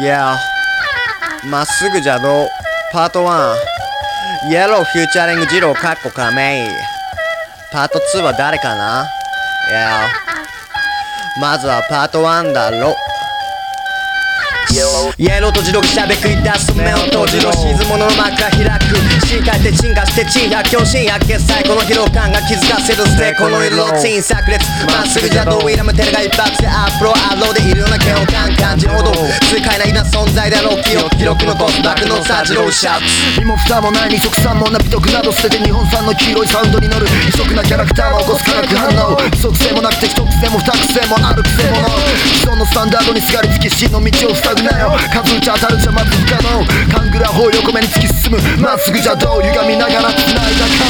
Yeah. まっすぐじゃどうパート1イエローフューチャリン。グ二郎かっこ亀井。パート2は誰かな？Yeah. まずはパート1だろ。イエローと自動しゃべくり出す。目を閉じろ沈むの幕が開く進化して進化して珍百強新百決済この疲労感が気づかせるステこの色のツイン炸裂まっすぐ邪道イラムテレが一発でアップロアローでいるような嫌悪感感じるほど痛快なな存在だろう記憶記録残す爆のサジローシャツ身も蓋もない二足三門な美徳など捨てて日本産の黄色いサウンドに乗る異色なキャラクターの起こす化学反応規則性もなくて一癖も二癖もある癖者既存のスタンダードにすがりつき真の道を塞ぐなよ。数打ち当たるじゃまず不可能カングラ砲横目に突き進む。まっすぐじゃどう歪みながら繋いだか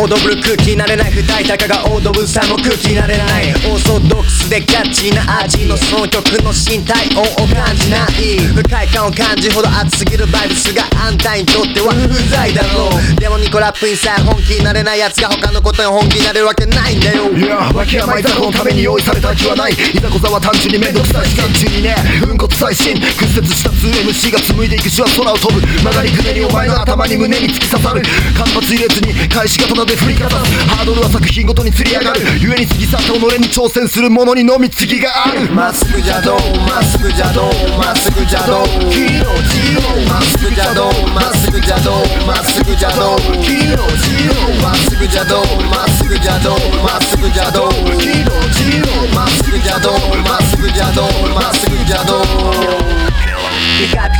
オードブル空気になれない二重高がオードブさんも空気になれない。オーソドックスでキャッチな味のその曲の身体音を感じない。不快感を感じほど熱すぎるバイブスがあんたにとっては不在だろう。でもニコラップイさえ本気になれない奴が他のことに本気になれるわけないんだよ。いや脇山いざこのために用意された気はない。いざこざは単純にめんどくさい期間中にねうんこつ最新屈折した 2MC が紡いでいくしは空を飛ぶ曲がりくねりお前の頭に胸に突き刺さる。間髪入れずに返し刀で振りかざすハードルは作品ごとに釣り上がる。故に過ぎ去った己に挑戦する者にのみ次がある。まっすぐ邪道まっすぐ邪道まっすぐ邪道ヒーロージーローまっすぐ邪道まっすぐ邪道まっすぐ邪道。ヒーロージーローまっすぐ邪道まっ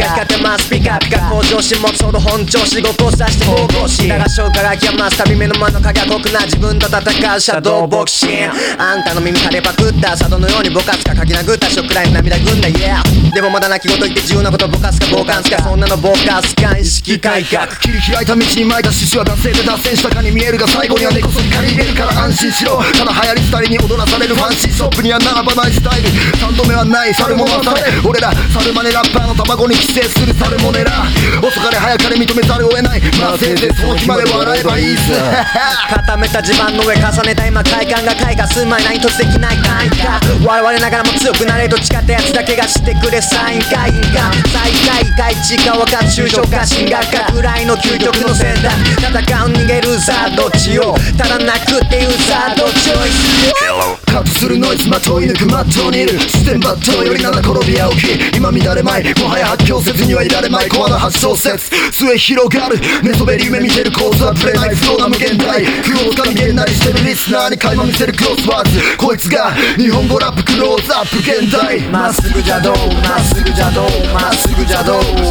ピカピカ光ってますピカピカ向上心持つほど本調子ごこさして方向しだが消化が極ます旅目の前の影が濃くな自分と戦うシャドウボクシングあんたの耳垂れパクった佐渡のようにぼかすか書き殴ったショックライン涙ぐんだ Yeah でもまだ泣き言言って自由なことぼかすか傍観すかそんなのぼかすか意識改革切り開いた道に巻いた獅子は男性で脱線したかに見えるが最後には根こそぎ借り入れるから安心しろただ流行りスタイルに踊らされるファンシーショップには並ばないスタイル3度目はない猿もまされ俺ら猿真似ラッパーの卵に寄生する猿モネラ遅かれ早かれ認めざるを得ない。まあせいぜ。いその日まで笑えばいいっす固めた地盤の上重ねた今快感が開花すんまい何とできないかいか。我々ながらも強くなれと誓ったやつだけが知ってくれサインか。いんか。最下位か。一か。若中小か。進学か。ぐらいの究極の選択戦う逃げるさどっちをただ泣くっていうさどっちをカットするノイズまとい抜くマットにいる。視線バットより七転び青き今乱れまい。もはや発狂せずにはいられまい。コアな発小説。末広がる。寝そべり夢見てる構図はプレない不動な無限大。空をつかみげんなりしてるリスナーに垣間見せるクロスワーズ。こいつが日本語ラップクローズアップ現代。まっすぐ邪道まっすぐ邪道まっすぐ邪道ヒーロージーローま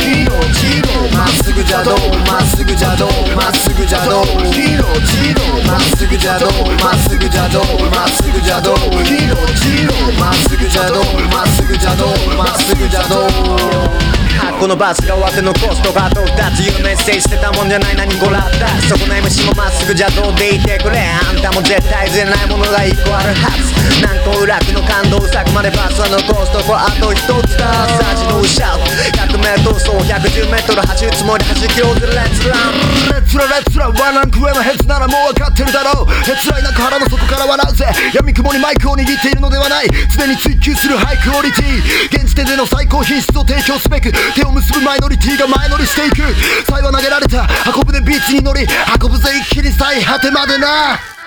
っすぐじゃどう？まっすぐじゃどう？まっすぐじゃどう？ヒーロージーロー。まっすぐじゃどう？まっすぐじゃどう？まっすぐじゃどう？ヒーロージーロー。まっすぐじゃどう？まっすぐじゃどう？まっすぐじゃどう？このバスが終わって残すとかと2ついうメッセージしてたもんじゃない何こらったそこの MC もまっすぐ邪道でいてくれあんたも絶対ずれないものが一個あるはず何個裏くの感動作までバスは残すとこあと一つだサージのシャウト 100m 走 110m 走るつもり走り切ろうぜレッツランレッツラレッツラワンランク上のヘッズならもう分かってるだろうへつらいなく腹の底から笑うぜ闇雲にマイクを握っているのではない常に追求するハイクオリティ現時点での最高品質を提供すべく手を結ぶマイノリティが前乗りしていく。才は投げられた。運ぶでビーチに乗り運ぶぜ一気に最果てまでな。